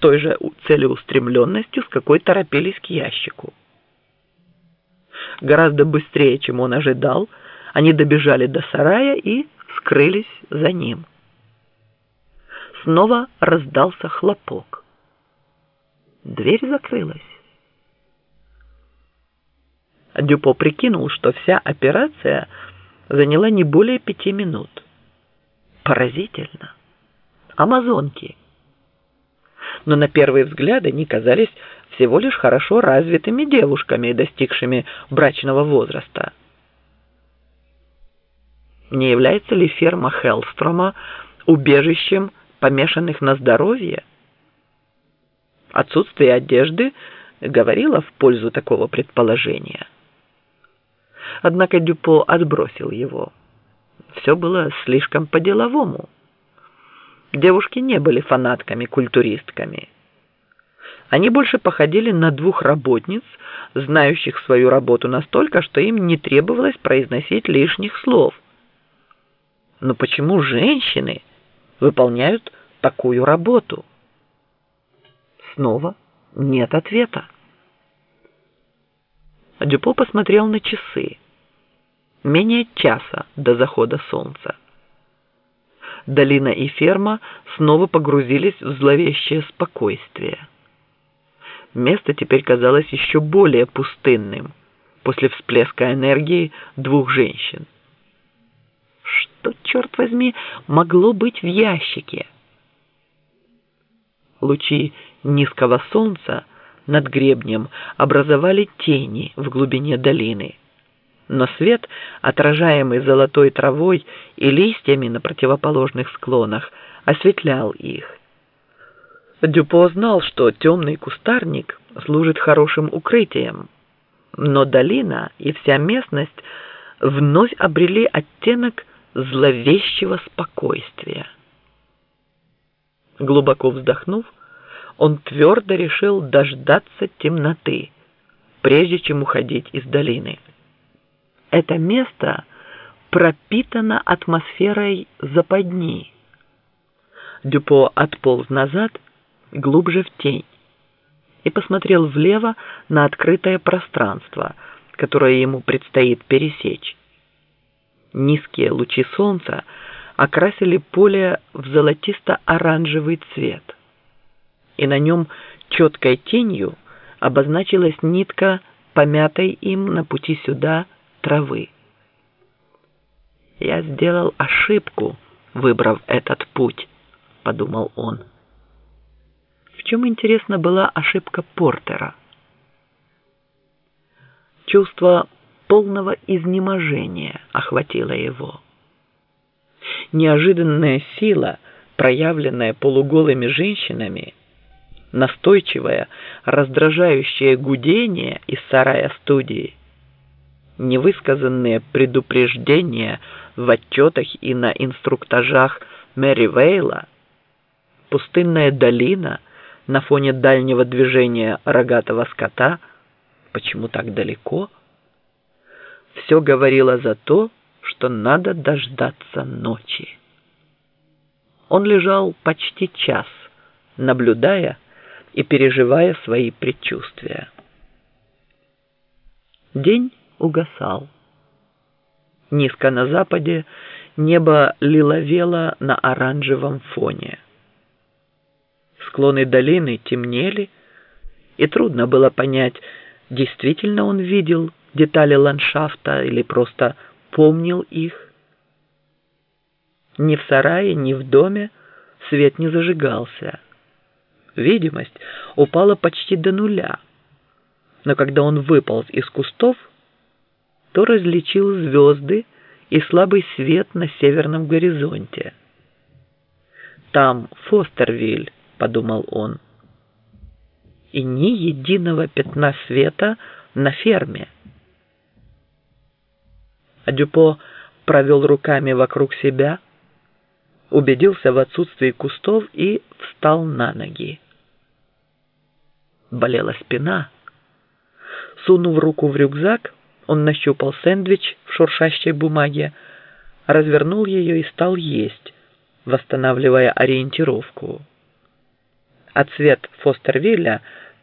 той же целеустремленностью, с какой торопились к ящику. Гораздо быстрее, чем он ожидал, они добежали до сарая и скрылись за ним. Снова раздался хлопок. Дверь закрылась. Дюпо прикинул, что вся операция заняла не более пяти минут. Поразительно. Амазонки. Но на первый взгляд они казались всего лишь хорошо развитыми девушками, достигшими брачного возраста. Не является ли ферма Хеллстрома убежищем помешанных на здоровье? Отсутствие одежды говорило в пользу такого предположения. Однако Дюпо отбросил его. Все было слишком по-деловому. Девушки не были фанатками-культуристками. Они больше походили на двух работниц, знающих свою работу настолько, что им не требовалось произносить лишних слов. Но почему женщины выполняют такую работу? Снова нет ответа. Дюпо посмотрел на часы. Менее часа до захода солнца. Долина и ферма снова погрузились в зловещее спокойствие. Место теперь казалось еще более пустынным после всплеска энергии двух женщин. Что, черт возьми, могло быть в ящике? Лучи низкого солнца над гребнем образовали тени в глубине долины. Но свет, отражаемый золотой травой и листьями на противоположных склонах, осветлял их. Дюпо знал, что темный кустарник служит хорошим укрытием, но долина и вся местность вновь обрели оттенок зловещего спокойствия. Глубоко вздохнув, он твердо решил дождаться темноты, прежде чем уходить из долины. Это место пропитано атмосферой западни. Дюпо отполз назад, глубже в тень, и посмотрел влево на открытое пространство, которое ему предстоит пересечь. Низкие лучи солнца окрасили поле в золотисто-оранжевый цвет – и на нем четкой тенью обозначилась нитка помятой им на пути сюда травы. «Я сделал ошибку, выбрав этот путь», — подумал он. В чем, интересно, была ошибка Портера? Чувство полного изнеможения охватило его. Неожиданная сила, проявленная полуголыми женщинами, настойчивое, раздражающее гудение из сарая студии, невысказанные предупреждения в отчетах и на инструктажах Мэри Вейла, пустынная долина на фоне дальнего движения рогатого скота, почему так далеко, все говорило за то, что надо дождаться ночи. Он лежал почти час, наблюдая, и переживая свои предчувствия. День угасал. Низко на западе небо лиловело на оранжевом фоне. Склоны долины темнели, и трудно было понять, действительно он видел детали ландшафта или просто помнил их. Ни в сарае, ни в доме свет не зажигался видимость упала почти до нуля. Но когда он выполз из кустов, то различил звезды и слабый свет на северном горизонте. «Там Фостервиль», — подумал он. И ни единого пятна света на ферме. А Дюпо провел руками вокруг себя, убедился в отсутствии кустов и встал на ноги. Болела спина. Сунув руку в рюкзак, он нащупал сэндвич в шуршащей бумаге, развернул ее и стал есть, восстанавливая ориентировку. а цвет Фостервилля